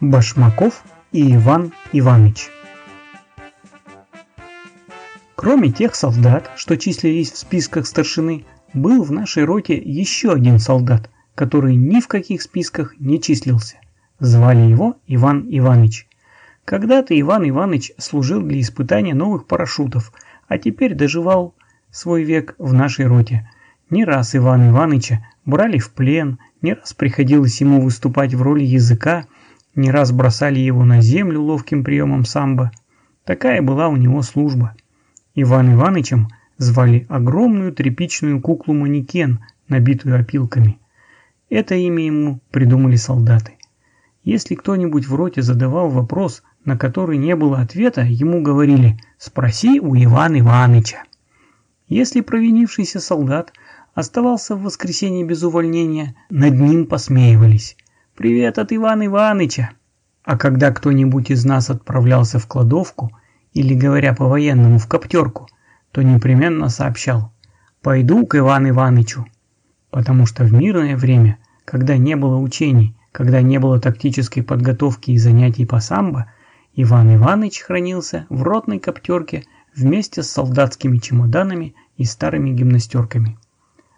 Башмаков и Иван Иваныч Кроме тех солдат, что числились в списках старшины, был в нашей роте еще один солдат, который ни в каких списках не числился. Звали его Иван Иваныч. Когда-то Иван Иваныч служил для испытания новых парашютов, а теперь доживал свой век в нашей роте. Не раз Ивана Иваныча брали в плен, не раз приходилось ему выступать в роли языка, не раз бросали его на землю ловким приемом самбо. Такая была у него служба. Иван Иванычем звали огромную тряпичную куклу-манекен, набитую опилками. Это имя ему придумали солдаты. Если кто-нибудь в роте задавал вопрос, на который не было ответа, ему говорили «спроси у Ивана Иваныча». Если провинившийся солдат оставался в воскресенье без увольнения, над ним посмеивались. «Привет от Ивана Иваныча!» А когда кто-нибудь из нас отправлялся в кладовку, или, говоря по-военному, в коптерку, то непременно сообщал «Пойду к Ивану Иванычу». Потому что в мирное время, когда не было учений, когда не было тактической подготовки и занятий по самбо, Иван Иваныч хранился в ротной коптерке вместе с солдатскими чемоданами и старыми гимнастерками.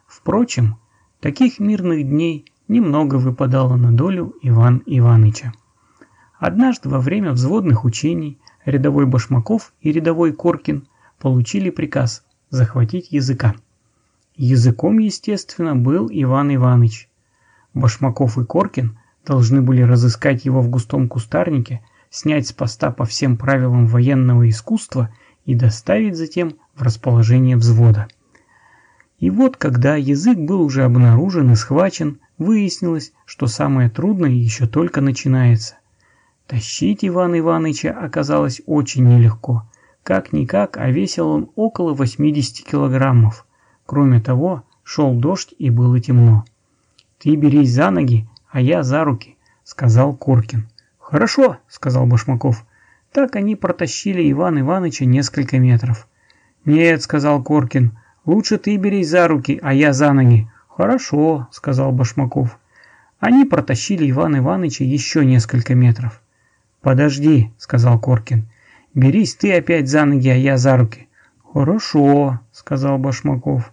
Впрочем, таких мирных дней немного выпадало на долю Иван Иваныча. Однажды во время взводных учений рядовой Башмаков и рядовой Коркин получили приказ захватить языка. Языком, естественно, был Иван Иваныч. Башмаков и Коркин должны были разыскать его в густом кустарнике, снять с поста по всем правилам военного искусства и доставить затем в расположение взвода. И вот, когда язык был уже обнаружен и схвачен, выяснилось, что самое трудное еще только начинается. Тащить Ивана Ивановича оказалось очень нелегко. Как-никак, а весил он около 80 килограммов. Кроме того, шел дождь и было темно. «Ты берись за ноги, а я за руки», — сказал Коркин. «Хорошо», — сказал Башмаков. Так они протащили Ивана Ивановича несколько метров. «Нет», — сказал Коркин, — «лучше ты берись за руки, а я за ноги». «Хорошо», — сказал Башмаков. Они протащили Ивана Ивановича еще несколько метров. «Подожди», — сказал Коркин. «Берись ты опять за ноги, а я за руки». «Хорошо», — сказал Башмаков.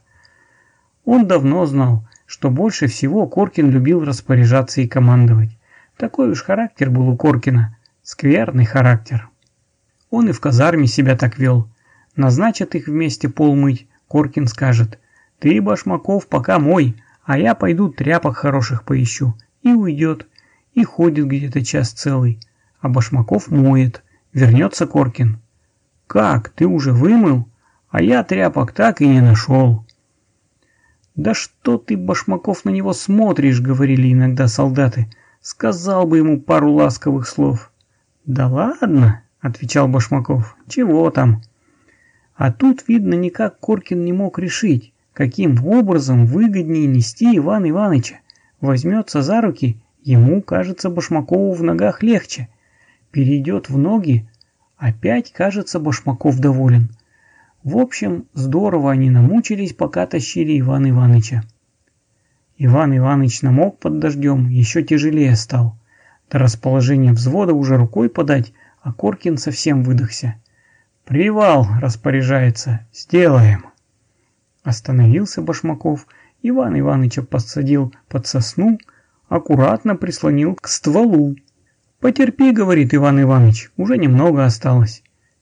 Он давно знал, что больше всего Коркин любил распоряжаться и командовать. Такой уж характер был у Коркина. Скверный характер. Он и в казарме себя так вел. Назначат их вместе пол мыть, Коркин скажет. «Ты, Башмаков, пока мой, а я пойду тряпок хороших поищу». И уйдет. И ходит где-то час целый а Башмаков моет. Вернется Коркин. «Как, ты уже вымыл? А я тряпок так и не нашел». «Да что ты, Башмаков, на него смотришь?» — говорили иногда солдаты. «Сказал бы ему пару ласковых слов». «Да ладно», — отвечал Башмаков. «Чего там?» А тут, видно, никак Коркин не мог решить, каким образом выгоднее нести Ивана Ивановича. Возьмется за руки, ему, кажется, Башмакову в ногах легче — перейдет в ноги, опять, кажется, Башмаков доволен. В общем, здорово они намучились, пока тащили Ивана Иваныча. Иван Иваныч намок под дождем, еще тяжелее стал. До расположения взвода уже рукой подать, а Коркин совсем выдохся. «Привал!» – распоряжается. «Сделаем!» Остановился Башмаков, Иван Иваныча посадил под сосну, аккуратно прислонил к стволу, «Потерпи», — говорит Иван Иванович, — «уже немного осталось».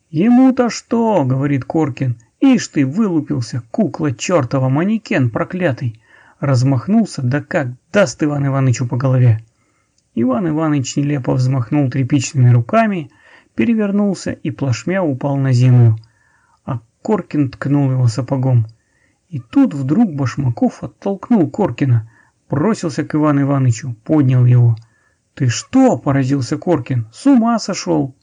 «Ему-то что?» — говорит Коркин. «Ишь ты, вылупился, кукла чертова, манекен проклятый!» Размахнулся, да как даст Иван Ивановичу по голове. Иван Иванович нелепо взмахнул тряпичными руками, перевернулся и плашмя упал на землю. А Коркин ткнул его сапогом. И тут вдруг Башмаков оттолкнул Коркина, бросился к Ивану Ивановичу, поднял его — «Ты что?» – поразился Коркин. «С ума сошел!»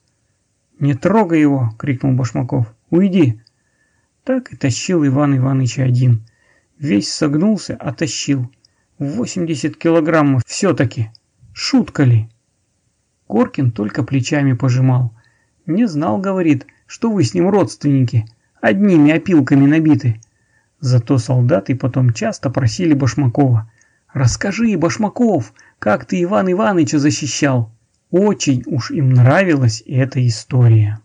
«Не трогай его!» – крикнул Башмаков. «Уйди!» Так и тащил Иван Иванович один. Весь согнулся, а тащил. Восемьдесят килограммов все-таки. Шутка ли? Коркин только плечами пожимал. Не знал, говорит, что вы с ним родственники, одними опилками набиты. Зато солдаты потом часто просили Башмакова. «Расскажи, Башмаков, как ты Иван Иваныча защищал?» Очень уж им нравилась эта история.